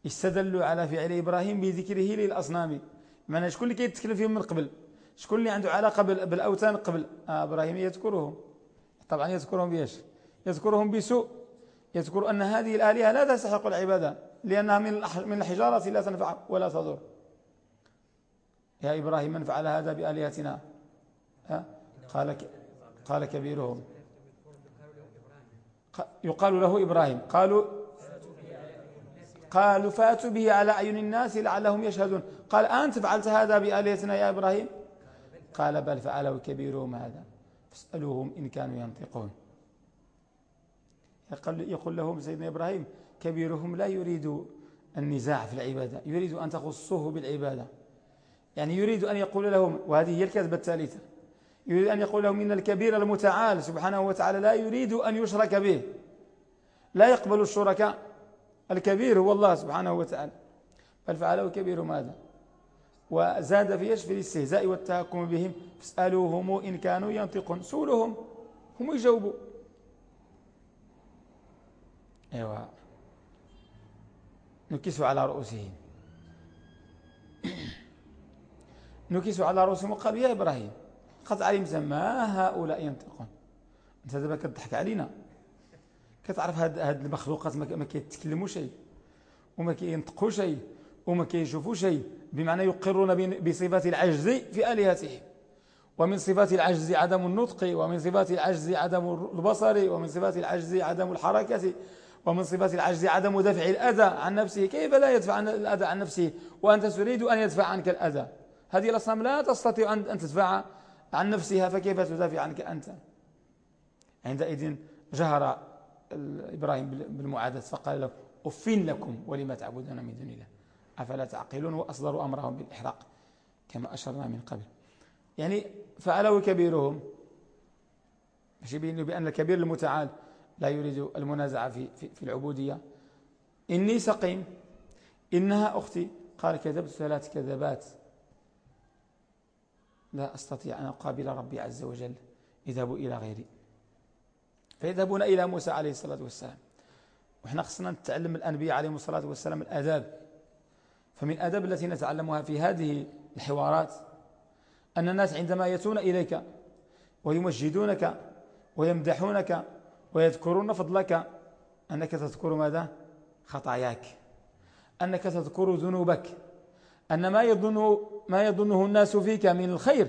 استدلوا على فعل إبراهيم بذكره للأصنام. من شكون اللي كيتكلم فيهم من قبل؟ شكون اللي عنده علاقة بالأوثان قبل؟ آه إبراهيم يذكرهم. طبعا يذكرهم بيش يذكرهم بسوء. يذكر أن هذه الآلهة لا تستحق العبادة لأنها من من الحجارة لا تنفع ولا تضر. يا إبراهيم من فعل هذا بآلهتنا؟ قال قال كبيرهم يقال له إبراهيم. قالوا قالوا فأتوا به على أعين الناس لعلهم يشهدون. قال أنت فعلت هذا بآلهتنا يا إبراهيم؟ قال بل فعله كبيرهم هذا. فاسألوهم إن كانوا ينطقون. يقول لهم سيدنا إبراهيم كبيرهم لا يريد النزاع في العبادة يريد أن تخصوه بالعبادة. يعني يريد أن يقول لهم وهذه هي الكذبة الثالثة. يريد أن يقول لهم إن الكبير المتعال سبحانه وتعالى لا يريد أن يشرك به. لا يقبل الشركاء الكبير هو الله سبحانه وتعالى. بل فعله كبير ماذا؟ وزاد في في الاستهزاء والتهكم بهم. فاسألوهم إن كانوا ينطقون. سولهم هم يجاوبوا. أيوه. نكسوا على رؤوسهم. نكسوا على رؤوسهم. وقالوا يا إبراهيم قد علمت ما هؤلاء ينطقون. أنت دابا كتضحك علينا. كتعرف هاد, هاد المخلوقات ما كيتكلموا شيء وما كينطقوا شيء وما كيشوفوا شيء بمعنى يقرون بصفات العجز في آلهتهم. ومن صفات العجز عدم النطق ومن صفات العجز عدم البصر ومن صفات العجز عدم الحركة ومن صفات العجز عدم دفع الأذى عن نفسه. كيف لا يدفع الأذى عن نفسه؟ وأنت تريد أن يدفع عنك الأذى. هذه الأصنام لا تستطيع أن تدفع عن نفسها فكيف تدافع عنك أنت؟ عندئذ جهر إبراهيم بالمعادة فقال له أفين لكم ولما تعبدون من دون الله. أفلا تعقلون؟ وأصدروا أمرهم بالإحراق كما أشرنا من قبل. يعني فعلوا كبيرهم. مش بأن الكبير المتعال لا يريد المنازعة في, في, في العبودية. إني سقيم. إنها أختي. قال كذبت ثلاث كذبات. لا أستطيع أن أقابل ربي عز وجل اذهبوا إلى غيري. فيذهبون إلى موسى عليه الصلاة والسلام. وإحنا خصنا نتعلم الأنبياء عليهم الصلاة والسلام الآداب. فمن الآداب التي نتعلمها في هذه الحوارات أن الناس عندما يأتون إليك ويمجدونك ويمدحونك ويذكرون فضلك أنك تذكر ماذا؟ خطاياك. أنك تذكر ذنوبك. أن ما يظنه, ما يظنه الناس فيك من الخير.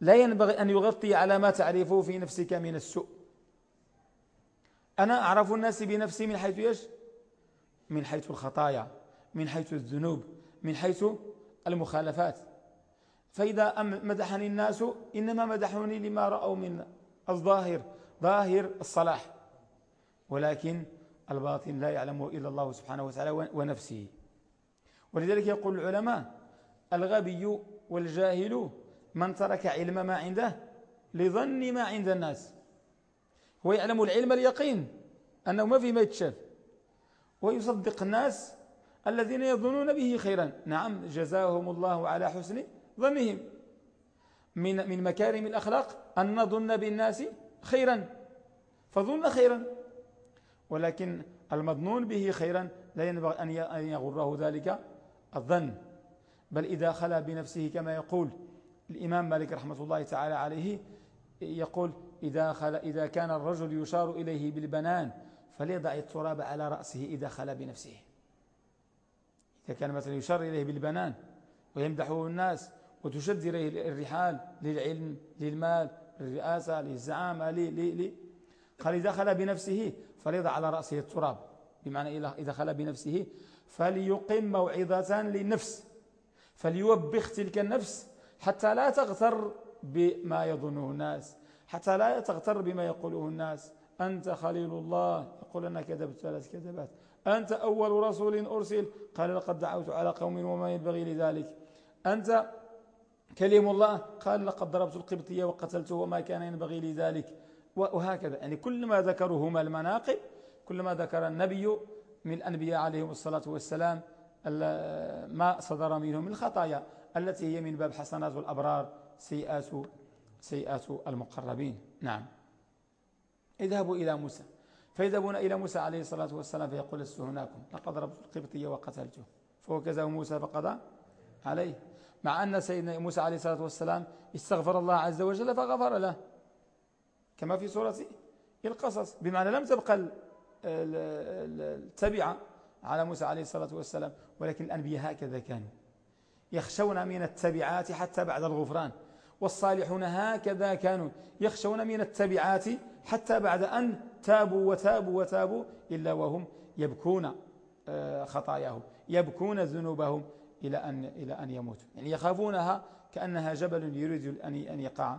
لا ينبغي أن يغطي على ما تعرفه في نفسك من السوء. أنا أعرف الناس بنفسي من حيث إيش؟ من حيث الخطايا من حيث الذنوب من حيث المخالفات. فإذا مدحني الناس إنما مدحوني لما رأوا من الظاهر ظاهر الصلاح. ولكن الباطن لا يعلمه إلا الله سبحانه وتعالى ونفسه. ولذلك يقول العلماء الغبي والجاهل من ترك علم ما عنده لظن ما عند الناس. هو يعلم العلم اليقين أنه ما في ما يتشاف. ويصدق الناس الذين يظنون به خيرا. نعم جزاهم الله على حسن ظنهم. من من مكارم الأخلاق أن نظن بالناس خيرا فظن خيرا. ولكن المظنون به خيرا لا ينبغي أن يغره ذلك. الظن. بل إذا خلا بنفسه كما يقول الإمام مالك رحمة الله تعالى عليه يقول إذا, خلا إذا كان الرجل يشار إليه بالبنان فليضع التراب على رأسه إذا خلا بنفسه. إذا كان مثلا يشار إليه بالبنان ويمدحه الناس وتشد إليه الرحال للعلم للمال للرئاسة للزعامة لي لي لي قال إذا خلا بنفسه فليضع على رأسه التراب. بمعنى إذا خلا بنفسه فليقم موعظة للنفس فليوبخ تلك النفس حتى لا تغتر بما يظنه الناس حتى لا تغتر بما يقوله الناس. أنت خليل الله. يقول أنا كذبت ثلاث كذبات أنت أول رسول أرسل. قال لقد دعوت على قوم وما ينبغي لذلك. أنت كلم الله. قال لقد ضربت القبطية وقتلته وما كان ينبغي لذلك. وهكذا. يعني كل ما ذكرهما المناقب كل ما ذكر النبي من الأنبياء عليهم الصلاة والسلام ما صدر منهم من الخطايا التي هي من باب حسنات الأبرار سيئات سيئات المقربين. نعم. اذهبوا إلى موسى. فيذهبون إلى موسى عليه الصلاة والسلام فيقول لست هناكم. لقد ضربت القبطية وقتلته. فوكزه موسى فقضى عليه. مع أن سيدنا موسى عليه الصلاة والسلام استغفر الله عز وجل فغفر له. كما في سورة القصص بمعنى لم تبقى التبعة على موسى عليه الصلاة والسلام. ولكن الأنبياء هكذا كانوا يخشون من التبعات حتى بعد الغفران والصالحون هكذا كانوا يخشون من التبعات حتى بعد أن تابوا وتابوا وتابوا إلا وهم يبكون آه، خطاياهم يبكون ذنوبهم إلى أن, إلى أن يموتوا. يعني يخافونها كأنها جبل يريد أن يقع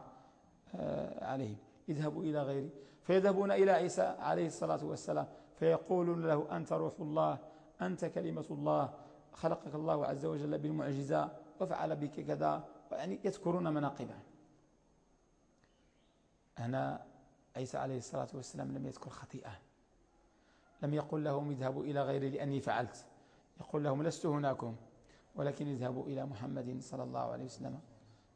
آه، عليهم. اذهبوا إلى غيري فيذهبون إلى عيسى عليه الصلاة والسلام فيقولون له أنت روح الله أنت كلمة الله خلقك الله عز وجل بالمعجزة وفعل بك كذا يعني يذكرون مناقبه. هنا عيسى عليه الصلاة والسلام لم يذكر خطيئة. لم يقل لهم اذهبوا إلى غيري لأني فعلت. يقول لهم لست هناكم ولكن اذهبوا إلى محمد صلى الله عليه وسلم.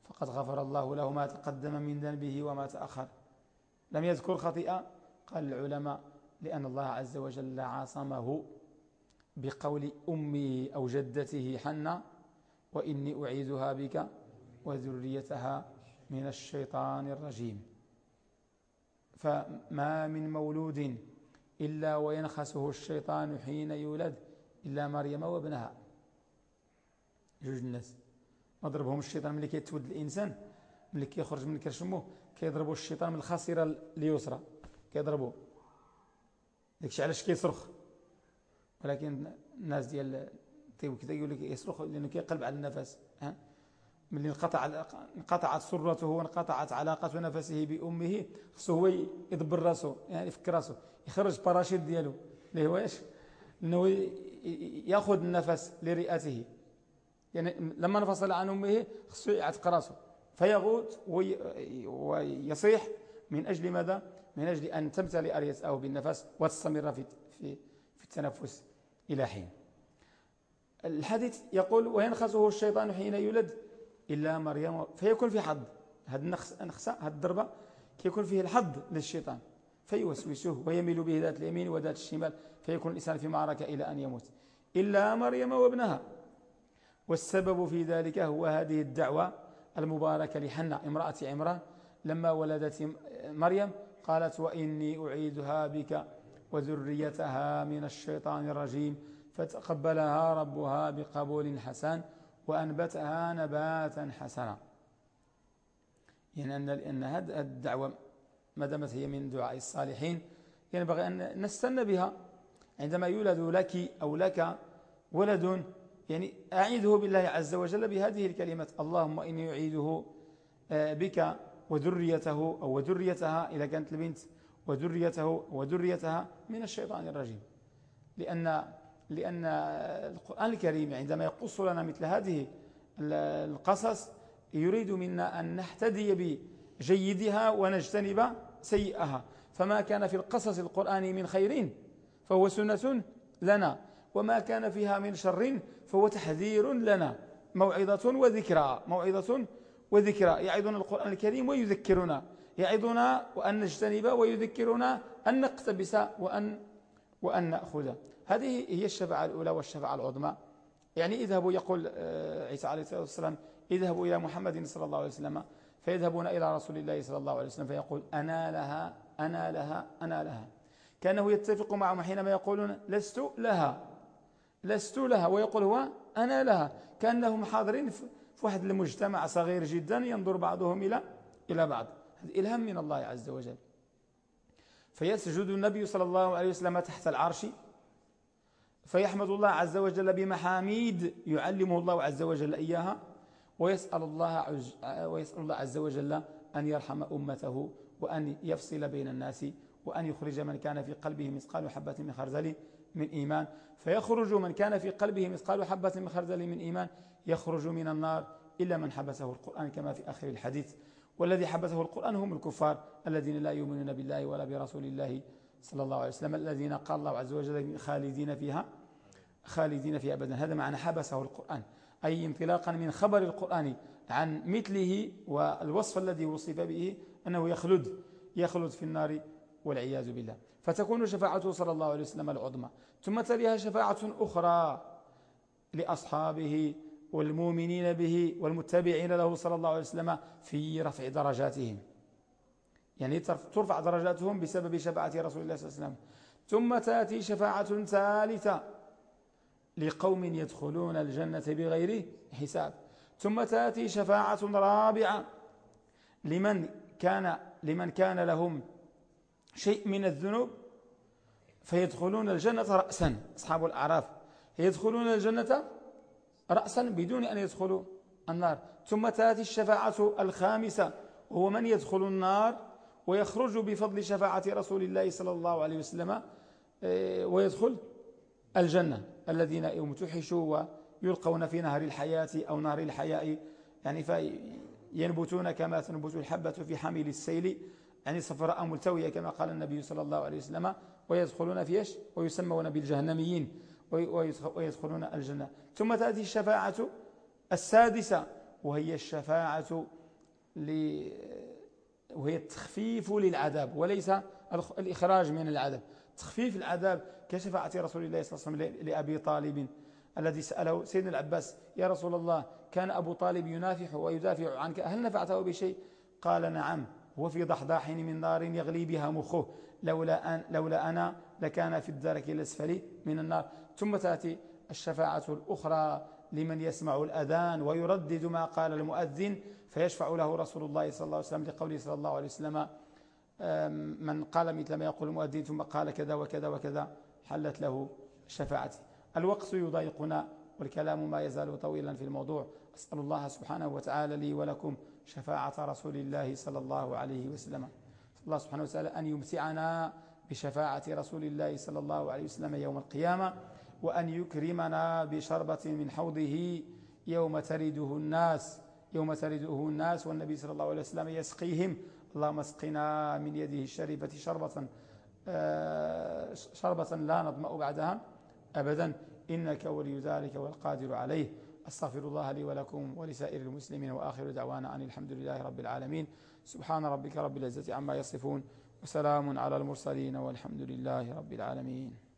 فقد غفر الله له ما تقدم من ذنبه وما تأخر. لم يذكر خطيئة؟ قال العلماء لأن الله عز وجل عاصمه بقول أمه أو جدته حنة وإني أعيذها بك وذريتها من الشيطان الرجيم. فما من مولود إلا وينخسه الشيطان حين يولد إلا مريم وابنها. جوج الناس. ما ضربهم الشيطان ملي كيتود الإنسان ملي كيخرج من كرشمه كيضربوا الشيطان من الخاصرة اليسرى. كيضربوا داكشي علاش كيصرخ. ولكن الناس ديال الطيب كذا يقول لك يصرخ لأنه كيقلب على النفس ها؟ ملي انقطع انقطعت سرته وانقطعت علاقة نفسه بأمه خصو هو يدبر راسه يعني يفكر راسه يخرج باراشيت ديالو. اللي هو إيش انه يأخذ النفس لرئته. يعني لما انفصل عن أمه خصو يعتق راسه فيغوت ويصيح من أجل ماذا؟ من أجل أن تمتلئ رئته بالنفس وتستمر في في التنفس إلى حين. الحديث يقول وينخسه الشيطان حين يولد إلا مريم. فيكون في حظ. هذا النخسة هذه الضربة كيكون فيه الحظ للشيطان. فيوسوسه ويميل به ذات اليمين وذات الشمال. فيكون الإنسان في معركة إلى أن يموت. إلا مريم وابنها. والسبب في ذلك هو هذه الدعوة المباركة لحنة امرأة عمران لما ولدت مريم قالت وإني أعيدها بك وذريتها من الشيطان الرجيم فتقبلها ربها بقبول حسن وأنبتها نباتا حسنا. يعني أن, هذه الدعوة ما دامت هي من دعاء الصالحين ينبغي أن نستنى بها. عندما يولد لك أو لك ولد يعني أعيده بالله عز وجل بهذه الكلمة اللهم إني أعيده آه، بك وذريته أو وذريتها إذا كانت البنت وذريته وذريتها من الشيطان الرجيم. لأن لأن القرآن الكريم عندما يقص لنا مثل هذه القصص يريد منا أن نحتدي بجيدها ونجتنب سيئها. فما كان في القصص القرآني من خير فهو سنة لنا. وما كان فيها من شر فهو تحذير لنا. موعظة وذكرى موعظة وذكرى. يعظنا القرآن الكريم ويذكرنا. يعظنا وأن نجتنب ويذكرنا أن نقتبس وأن, وأن نأخذ. هذه هي الشفاعة الأولى والشفاعة العظمى. يعني اذهبوا يقول آه، عيسى عليه الصلاة والسلام اذهبوا إلى محمد صلى الله عليه وسلم. فيذهبون إلى رسول الله صلى الله عليه وسلم فيقول أنا لها أنا لها أنا لها. كأنه يتفق معهم حينما يقولون لست لها. لست لها ويقول هو أنا لها. كأنهم حاضرين في واحد المجتمع صغير جدا ينظر بعضهم إلى إلى بعض. هذا إلهام من الله عز وجل. فيسجد النبي صلى الله عليه وسلم تحت العرش فيحمد الله عز وجل بمحاميد يعلمه الله عز وجل إياها ويسأل الله, ويسأل الله عز وجل أن يرحم أمته وأن يفصل بين الناس وأن يخرج من كان في قلبه مثقال حبة من خردل. من إيمان. فيخرج من كان في قلبه مثقال حبة من خردل من إيمان يخرج من النار إلا من حبسه القرآن كما في آخر الحديث. والذي حبسه القرآن هم الكفار الذين لا يؤمنون بالله ولا برسول الله صلى الله عليه وسلم الذين قال الله عز وجل خالدين فيها خالدين فيها أبدا. هذا معنى حبسه القرآن أي انطلاقا من خبر القرآن عن مثله والوصف الذي وصف به أنه يخلد يخلد في النار والعياذ بالله. فتكون شفاعته صلى الله عليه وسلم العظمى. ثم تليها شفاعة أخرى لأصحابه والمؤمنين به والمتبعين له صلى الله عليه وسلم في رفع درجاتهم. يعني ترفع درجاتهم بسبب شفاعة رسول الله صلى الله عليه وسلم. ثم تأتي شفاعة ثالثة لقوم يدخلون الجنة بغير حساب. ثم تأتي شفاعة رابعة لمن كان, لمن كان لهم شيء من الذنوب فيدخلون الجنة رأسا. أصحاب الأعراف يدخلون الجنة رأسا بدون أن يدخلوا النار. ثم تأتي الشفاعة الخامسة وهو من يدخل النار ويخرج بفضل شفاعة رسول الله صلى الله عليه وسلم آه، ويدخل الجنة. الذين يمتحشوا ويلقون في نهر الحياة أو نهر الحياء يعني فينبتون كما تنبت الحبة في حميل السيل. يعني صفراء ملتوية كما قال النبي صلى الله عليه وسلم ويدخلون في إيش؟ ويسمون بالجهنميين ويدخلون الجنة. ثم تأتي الشفاعة السادسة وهي الشفاعة وهي التخفيف للعذاب وليس الإخراج من العذاب. تخفيف العذاب كشفاعة رسول الله صلى الله عليه وسلم لأبي طالب الذي سأله سيدنا العباس يا رسول الله كان أبو طالب ينافح ويدافع عنك هل نفعته بشيء؟ قال نعم. هو في ضحضاح من نار يغلي بها مخه. لولا, أن لولا أنا لكان في الدرك الأسفل من النار. ثم تأتي الشفاعة الأخرى لمن يسمع الأذان ويردد ما قال المؤذن فيشفع له رسول الله صلى الله عليه وسلم لقوله صلى الله عليه وسلم من قال مثل ما يقول المؤذن ثم قال كذا وكذا وكذا حلت له شفاعتي. الوقت يضايقنا والكلام ما يزال طويلا في الموضوع. أسأل الله سبحانه وتعالى لي ولكم شفاعة رسول الله صلى الله عليه وسلم. الله سبحانه وتعالى أن يمتعنا بشفاعة رسول الله صلى الله عليه وسلم يوم القيامة وأن يكرمنا بشربة من حوضه يوم ترده الناس يوم ترده الناس والنبي صلى الله عليه وسلم يسقيهم. اللهم اسقنا من يده الشريفة شربة آه، شربة لا نظمأ بعدها أبدا. إنك ولي ذلك والقادر عليه. أستغفر الله لي ولكم ولسائر المسلمين وآخر دعوانا أن الحمد لله رب العالمين. سبحان ربك رب العزة عما يصفون وسلام على المرسلين والحمد لله رب العالمين.